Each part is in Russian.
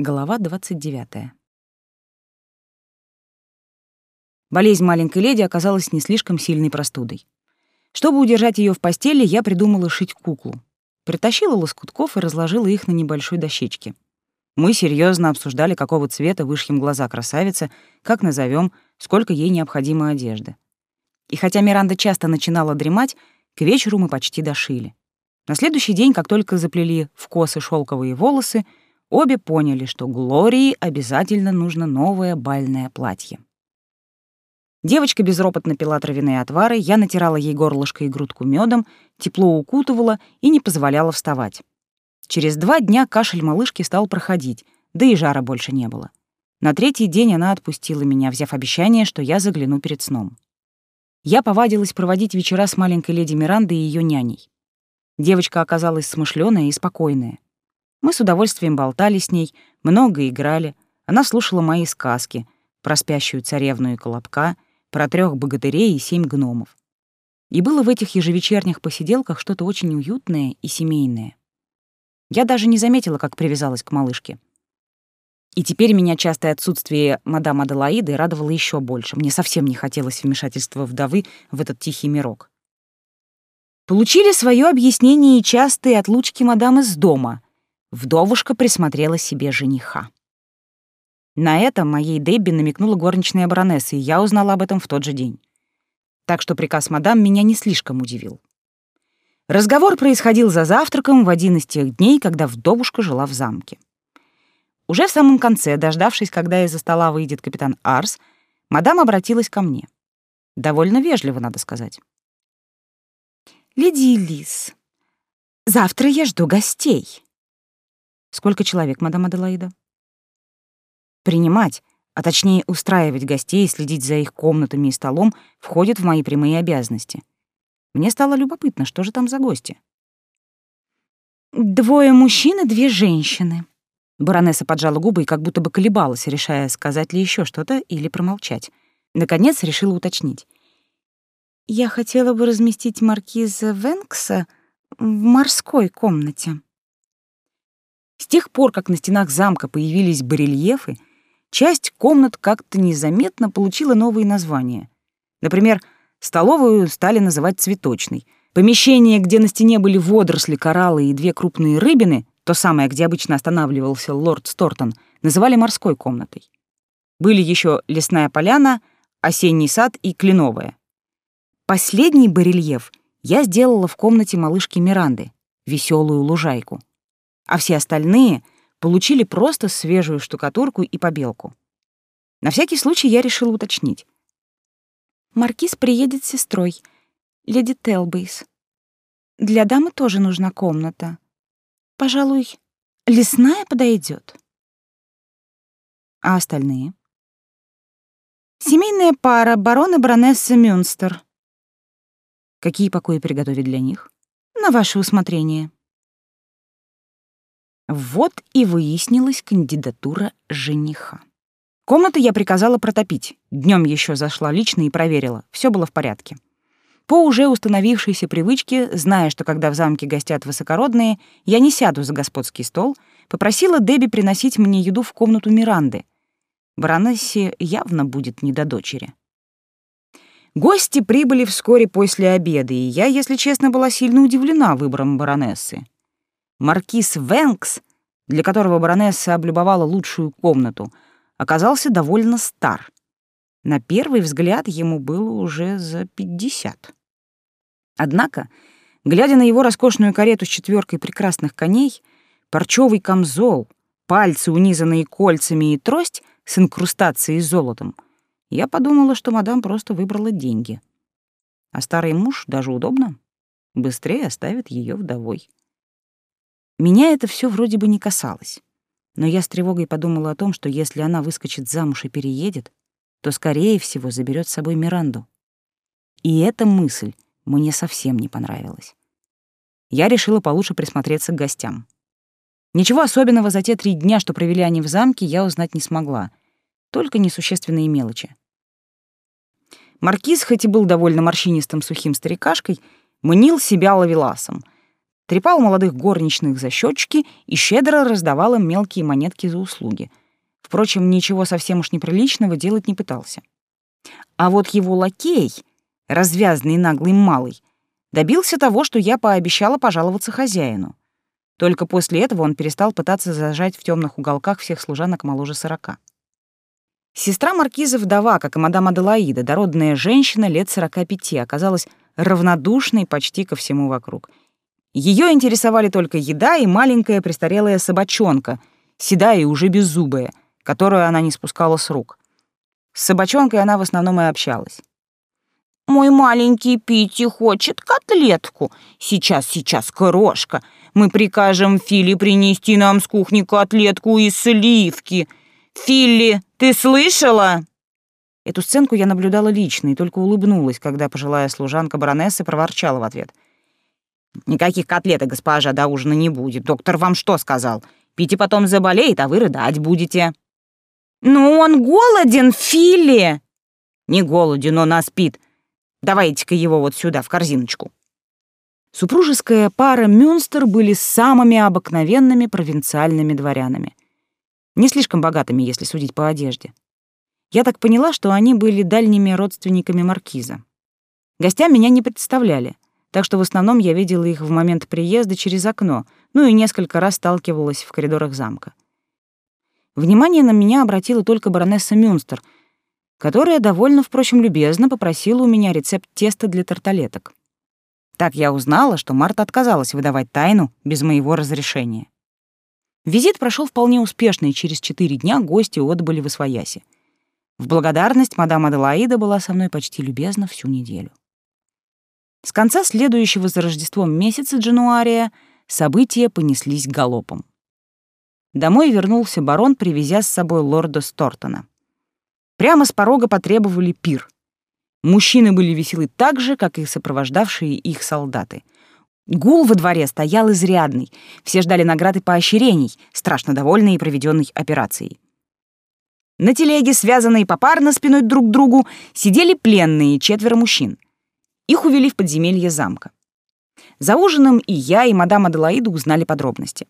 Глава 29. Болезнь маленькой леди оказалась не слишком сильной простудой. Чтобы удержать ее в постели, я придумала шить куклу. Притащила лоскутков и разложила их на небольшой дощечке. Мы серьезно обсуждали, какого цвета вышьем глаза красавицы, как назовем, сколько ей необходимо одежды. И хотя Миранда часто начинала дремать, к вечеру мы почти дошили. На следующий день, как только заплели в косы шелковые волосы, Обе поняли, что Глории обязательно нужно новое бальное платье. Девочка безропотно пила травяные отвары, я натирала ей горлышко и грудку медом, тепло укутывала и не позволяла вставать. Через два дня кашель малышки стал проходить, да и жара больше не было. На третий день она отпустила меня, взяв обещание, что я загляну перед сном. Я повадилась проводить вечера с маленькой леди Мирандой и ее няней. Девочка оказалась смышленая и спокойная. Мы с удовольствием болтали с ней, много играли. Она слушала мои сказки про спящую царевну и колобка, про трех богатырей и семь гномов. И было в этих ежевечерних посиделках что-то очень уютное и семейное. Я даже не заметила, как привязалась к малышке. И теперь меня частое отсутствие мадам Аделаиды радовало еще больше. Мне совсем не хотелось вмешательства вдовы в этот тихий мирок. Получили свое объяснение и частые отлучки мадам из дома — Вдовушка присмотрела себе жениха. На это моей Дебби намекнула горничная баронесса, и я узнала об этом в тот же день. Так что приказ мадам меня не слишком удивил. Разговор происходил за завтраком в один из тех дней, когда вдовушка жила в замке. Уже в самом конце, дождавшись, когда из-за стола выйдет капитан Арс, мадам обратилась ко мне. Довольно вежливо, надо сказать. «Леди Лис, завтра я жду гостей. Сколько человек, мадам Аделаида? Принимать, а точнее устраивать гостей и следить за их комнатами и столом входит в мои прямые обязанности. Мне стало любопытно, что же там за гости. Двое мужчин и две женщины. Баронесса поджала губы и как будто бы колебалась, решая, сказать ли еще что-то или промолчать. Наконец решила уточнить. «Я хотела бы разместить маркиза Венкса в морской комнате». С тех пор, как на стенах замка появились барельефы, часть комнат как-то незаметно получила новые названия. Например, столовую стали называть цветочной. Помещение, где на стене были водоросли, кораллы и две крупные рыбины, то самое, где обычно останавливался лорд Стортон, называли морской комнатой. Были еще лесная поляна, осенний сад и кленовая. Последний барельеф я сделала в комнате малышки Миранды, веселую лужайку а все остальные получили просто свежую штукатурку и побелку. На всякий случай я решила уточнить. Маркиз приедет с сестрой, леди Телбейс. Для дамы тоже нужна комната. Пожалуй, лесная подойдет. А остальные? Семейная пара барон и баронесса Мюнстер. Какие покои приготовить для них? На ваше усмотрение. Вот и выяснилась кандидатура жениха. Комнату я приказала протопить. Днем еще зашла лично и проверила. Все было в порядке. По уже установившейся привычке, зная, что когда в замке гостят высокородные, я не сяду за господский стол, попросила Дебби приносить мне еду в комнату Миранды. Баронессе явно будет не до дочери. Гости прибыли вскоре после обеда, и я, если честно, была сильно удивлена выбором баронессы. Маркиз Венкс, для которого баронесса облюбовала лучшую комнату, оказался довольно стар. На первый взгляд ему было уже за пятьдесят. Однако, глядя на его роскошную карету с четверкой прекрасных коней, парчевый камзол, пальцы, унизанные кольцами и трость с инкрустацией золотом, я подумала, что мадам просто выбрала деньги. А старый муж даже удобно. Быстрее оставит ее вдовой. Меня это все вроде бы не касалось. Но я с тревогой подумала о том, что если она выскочит замуж и переедет, то, скорее всего, заберет с собой Миранду. И эта мысль мне совсем не понравилась. Я решила получше присмотреться к гостям. Ничего особенного за те три дня, что провели они в замке, я узнать не смогла. Только несущественные мелочи. Маркиз, хоть и был довольно морщинистым сухим старикашкой, мнил себя ловеласом — трепал молодых горничных за щечки и щедро раздавал им мелкие монетки за услуги. Впрочем, ничего совсем уж неприличного делать не пытался. А вот его лакей, развязный наглый малый, добился того, что я пообещала пожаловаться хозяину. Только после этого он перестал пытаться зажать в темных уголках всех служанок моложе сорока. Сестра маркиза вдова, как и мадам Аделаида, дородная женщина лет сорока пяти, оказалась равнодушной почти ко всему вокруг. Ее интересовали только еда и маленькая престарелая собачонка, седая и уже беззубая, которую она не спускала с рук. С собачонкой она в основном и общалась. «Мой маленький Пити хочет котлетку. Сейчас, сейчас, крошка. Мы прикажем Фили принести нам с кухни котлетку из сливки. Филли, ты слышала?» Эту сценку я наблюдала лично и только улыбнулась, когда пожилая служанка баронессы проворчала в ответ. «Никаких котлеток, госпожа, до ужина не будет. Доктор вам что сказал? Пити потом заболеет, а вы рыдать будете». «Ну он голоден, Филли!» «Не голоден, он а спит. Давайте-ка его вот сюда, в корзиночку». Супружеская пара Мюнстер были самыми обыкновенными провинциальными дворянами. Не слишком богатыми, если судить по одежде. Я так поняла, что они были дальними родственниками маркиза. Гостям меня не представляли, так что в основном я видела их в момент приезда через окно, ну и несколько раз сталкивалась в коридорах замка. Внимание на меня обратила только баронесса Мюнстер — которая довольно, впрочем, любезно попросила у меня рецепт теста для тарталеток. Так я узнала, что Марта отказалась выдавать тайну без моего разрешения. Визит прошел вполне успешно, и через четыре дня гости отбыли в Освояси. В благодарность мадам Аделаида была со мной почти любезна всю неделю. С конца следующего за Рождеством месяца Джануария события понеслись галопом. Домой вернулся барон, привезя с собой лорда Стортона. Прямо с порога потребовали пир. Мужчины были веселы так же, как и сопровождавшие их солдаты. Гул во дворе стоял изрядный. Все ждали награды поощрений, страшно довольные проведенной операцией. На телеге, связанные попарно спиной друг к другу, сидели пленные четверо мужчин. Их увели в подземелье замка. За ужином и я, и мадам Аделаида узнали подробности.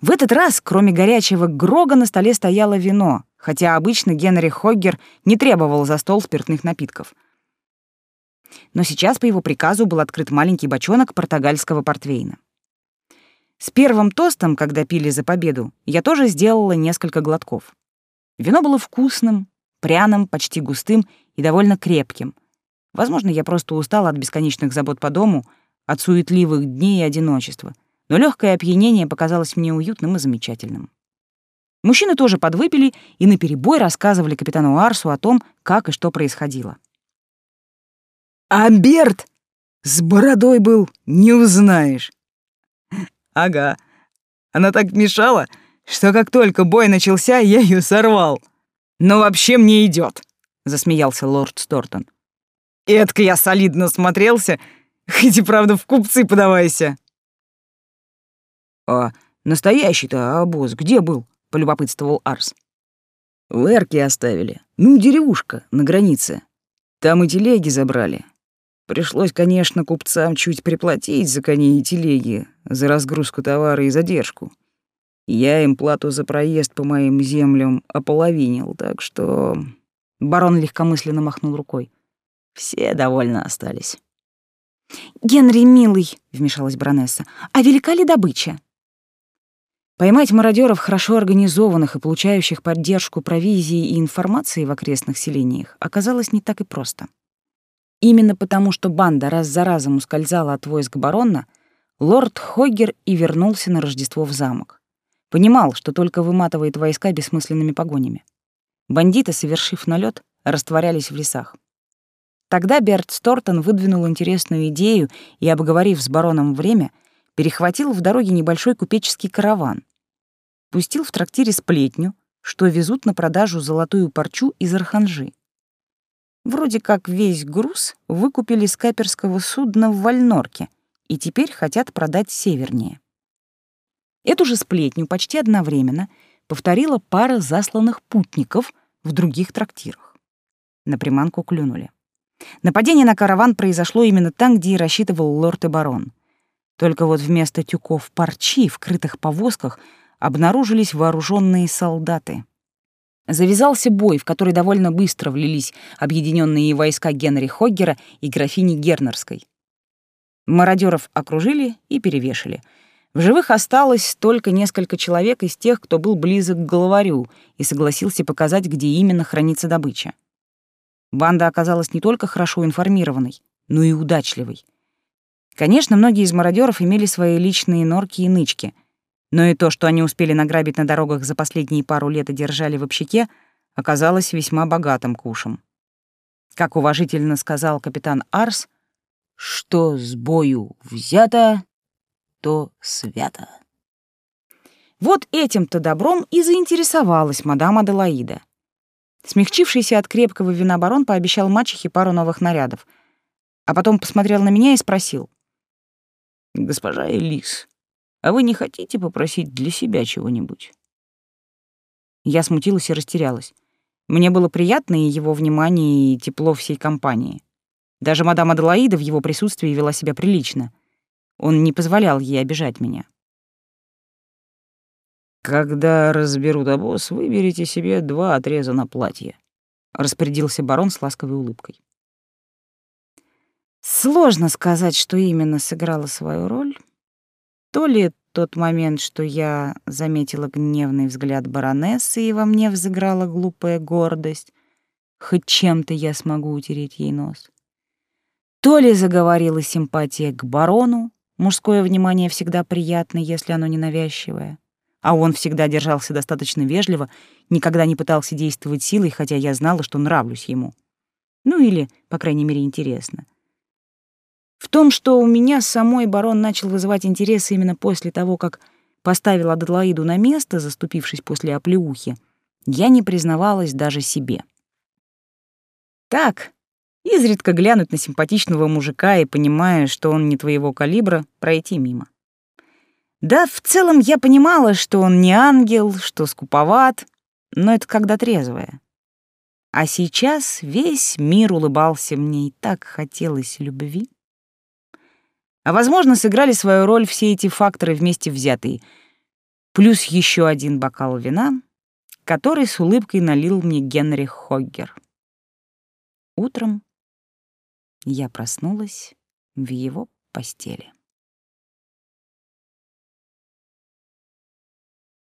В этот раз, кроме горячего грога, на столе стояло вино, хотя обычно Генри Хоггер не требовал за стол спиртных напитков. Но сейчас по его приказу был открыт маленький бочонок португальского портвейна. С первым тостом, когда пили за победу, я тоже сделала несколько глотков. Вино было вкусным, пряным, почти густым и довольно крепким. Возможно, я просто устала от бесконечных забот по дому, от суетливых дней и одиночества, но легкое опьянение показалось мне уютным и замечательным. Мужчины тоже подвыпили и наперебой рассказывали капитану Арсу о том, как и что происходило. «А Берт с бородой был, не узнаешь». «Ага. Она так мешала, что как только бой начался, я ее сорвал. Но вообще мне идет, засмеялся лорд Стортон. «Эдко я солидно смотрелся, хоть и правда в купцы подавайся». «А настоящий-то обоз где был?» полюбопытствовал Арс. В Эрке оставили. Ну, деревушка на границе. Там и телеги забрали. Пришлось, конечно, купцам чуть приплатить за коней и телеги, за разгрузку товара и задержку. Я им плату за проезд по моим землям ополовинил, так что...» Барон легкомысленно махнул рукой. «Все довольно остались». «Генри, милый», — вмешалась баронесса, — «а велика ли добыча?» Поймать мародеров, хорошо организованных и получающих поддержку провизии и информации в окрестных селениях, оказалось не так и просто. Именно потому, что банда раз за разом ускользала от войск барона, лорд Хоггер и вернулся на Рождество в замок. Понимал, что только выматывает войска бессмысленными погонями. Бандиты, совершив налет, растворялись в лесах. Тогда Берт Стортон выдвинул интересную идею и, обговорив с бароном время, перехватил в дороге небольшой купеческий караван. Пустил в трактире сплетню, что везут на продажу золотую парчу из Арханжи. Вроде как весь груз выкупили с каперского судна в Вальнорке и теперь хотят продать севернее. Эту же сплетню почти одновременно повторила пара засланных путников в других трактирах. На приманку клюнули. Нападение на караван произошло именно там, где и рассчитывал лорд и барон. Только вот вместо тюков парчи в крытых повозках обнаружились вооруженные солдаты. Завязался бой, в который довольно быстро влились объединенные войска Генри Хоггера и графини Гернерской. Мародеров окружили и перевешали. В живых осталось только несколько человек из тех, кто был близок к главарю и согласился показать, где именно хранится добыча. Банда оказалась не только хорошо информированной, но и удачливой. Конечно, многие из мародеров имели свои личные норки и нычки, но и то, что они успели награбить на дорогах за последние пару лет и держали в общаке, оказалось весьма богатым кушем. Как уважительно сказал капитан Арс, что с бою взято, то свято. Вот этим-то добром и заинтересовалась мадам Аделаида. Смягчившийся от крепкого вина барон пообещал мачехе пару новых нарядов, а потом посмотрел на меня и спросил. «Госпожа Элис, а вы не хотите попросить для себя чего-нибудь?» Я смутилась и растерялась. Мне было приятно и его внимание, и тепло всей компании. Даже мадам Аделаида в его присутствии вела себя прилично. Он не позволял ей обижать меня. «Когда разберут обоз, выберите себе два отреза на платье», — распорядился барон с ласковой улыбкой. Сложно сказать, что именно сыграло свою роль. То ли тот момент, что я заметила гневный взгляд баронессы, и во мне взыграла глупая гордость, хоть чем-то я смогу утереть ей нос. То ли заговорила симпатия к барону, мужское внимание всегда приятно, если оно ненавязчивое а он всегда держался достаточно вежливо, никогда не пытался действовать силой, хотя я знала, что нравлюсь ему. Ну или, по крайней мере, интересно. В том, что у меня самой барон начал вызывать интерес именно после того, как поставил Аделаиду на место, заступившись после оплеухи, я не признавалась даже себе. Так, изредка глянуть на симпатичного мужика и, понимая, что он не твоего калибра, пройти мимо. Да, в целом я понимала, что он не ангел, что скуповат, но это когда трезвая. А сейчас весь мир улыбался мне, и так хотелось любви. А, возможно, сыграли свою роль все эти факторы вместе взятые, плюс еще один бокал вина, который с улыбкой налил мне Генри Хоггер. Утром я проснулась в его постели.